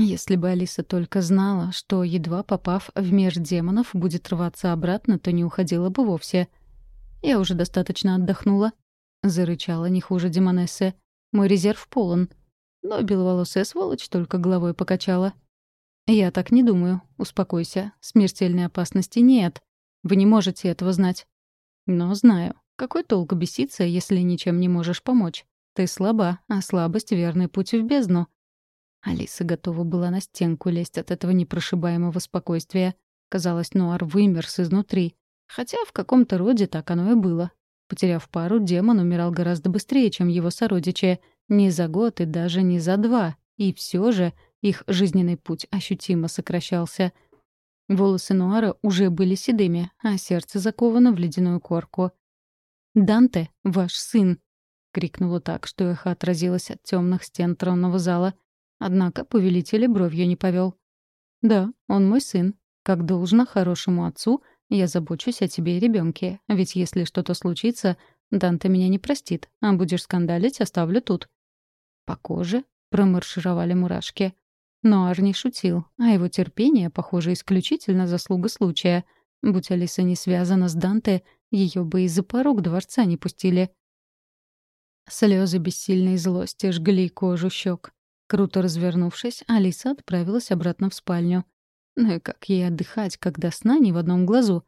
Если бы Алиса только знала, что, едва попав в мир демонов, будет рваться обратно, то не уходила бы вовсе. «Я уже достаточно отдохнула», — зарычала не хуже демонессы. «Мой резерв полон». Но беловолосая сволочь только головой покачала. «Я так не думаю. Успокойся. Смертельной опасности нет. Вы не можете этого знать». «Но знаю. Какой толк беситься, если ничем не можешь помочь? Ты слаба, а слабость — верный путь в бездну». Алиса готова была на стенку лезть от этого непрошибаемого спокойствия. Казалось, Нуар вымерз изнутри. Хотя в каком-то роде так оно и было. Потеряв пару, демон умирал гораздо быстрее, чем его сородичи. Не за год и даже не за два. И все же их жизненный путь ощутимо сокращался. Волосы Нуара уже были седыми, а сердце заковано в ледяную корку. «Данте, ваш сын!» — крикнула так, что эхо отразилось от темных стен тронного зала. Однако повелитель бровью не повел. «Да, он мой сын. Как должно хорошему отцу, я забочусь о тебе и ребенке. Ведь если что-то случится, Данте меня не простит, а будешь скандалить, оставлю тут». По коже промаршировали мурашки. Но Арни шутил, а его терпение, похоже, исключительно заслуга случая. Будь Алиса не связана с Данте, ее бы и за порог дворца не пустили. Слезы бессильной злости жгли кожу щек. Круто развернувшись, Алиса отправилась обратно в спальню. Ну и как ей отдыхать, когда сна ни в одном глазу?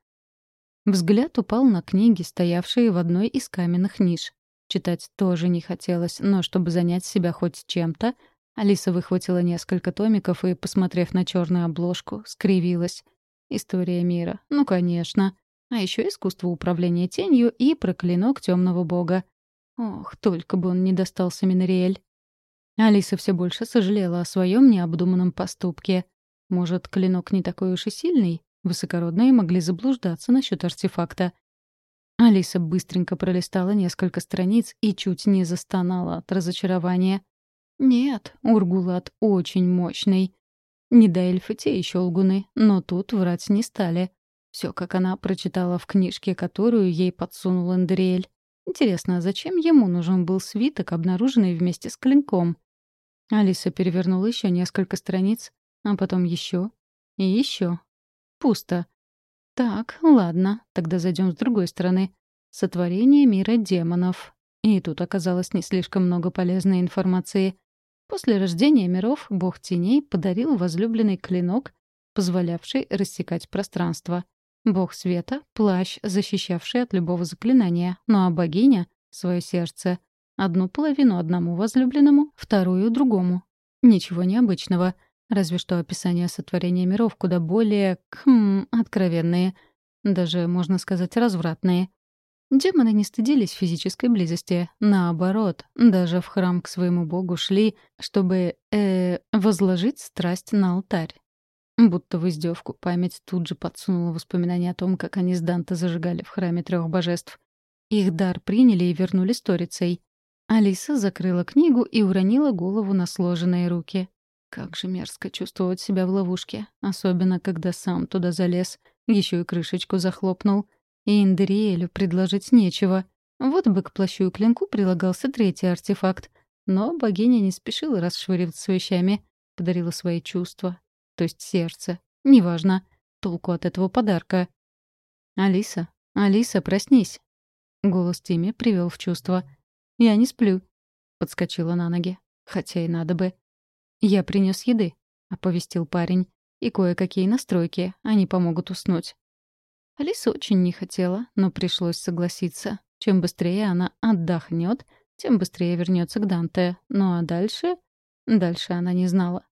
Взгляд упал на книги, стоявшие в одной из каменных ниш. Читать тоже не хотелось, но чтобы занять себя хоть чем-то, Алиса выхватила несколько томиков и, посмотрев на черную обложку, скривилась. История мира. Ну, конечно. А еще искусство управления тенью и проклинок темного бога. Ох, только бы он не достался Минериэль. Алиса все больше сожалела о своем необдуманном поступке. Может, клинок не такой уж и сильный? Высокородные могли заблуждаться насчет артефакта. Алиса быстренько пролистала несколько страниц и чуть не застонала от разочарования. Нет, Ургулат очень мощный. Не до эльфы те еще лгуны, но тут врать не стали. Все, как она прочитала в книжке, которую ей подсунул Эндриэль. Интересно, а зачем ему нужен был свиток, обнаруженный вместе с клинком? Алиса перевернула еще несколько страниц, а потом еще и еще. Пусто. Так, ладно, тогда зайдем с другой стороны. Сотворение мира демонов. И тут оказалось не слишком много полезной информации. После рождения миров бог теней подарил возлюбленный клинок, позволявший рассекать пространство. Бог света — плащ, защищавший от любого заклинания, ну а богиня — свое сердце. Одну половину одному возлюбленному, вторую — другому. Ничего необычного — Разве что описания сотворения миров куда более, хм, откровенные. Даже, можно сказать, развратные. Демоны не стыдились физической близости. Наоборот, даже в храм к своему богу шли, чтобы, э, возложить страсть на алтарь. Будто в издевку память тут же подсунула воспоминания о том, как они с Данте зажигали в храме трех божеств. Их дар приняли и вернули сторицей. Алиса закрыла книгу и уронила голову на сложенные руки. Как же мерзко чувствовать себя в ловушке, особенно когда сам туда залез, еще и крышечку захлопнул. И Индериэлю предложить нечего. Вот бы к плащу и клинку прилагался третий артефакт. Но богиня не спешила расшвыриваться с вещами, подарила свои чувства, то есть сердце. Неважно, толку от этого подарка. «Алиса, Алиса, проснись!» Голос Тими привел в чувство. «Я не сплю», — подскочила на ноги. Хотя и надо бы. «Я принес еды», — оповестил парень. «И кое-какие настройки. Они помогут уснуть». Алиса очень не хотела, но пришлось согласиться. Чем быстрее она отдохнет, тем быстрее вернется к Данте. Ну а дальше... Дальше она не знала.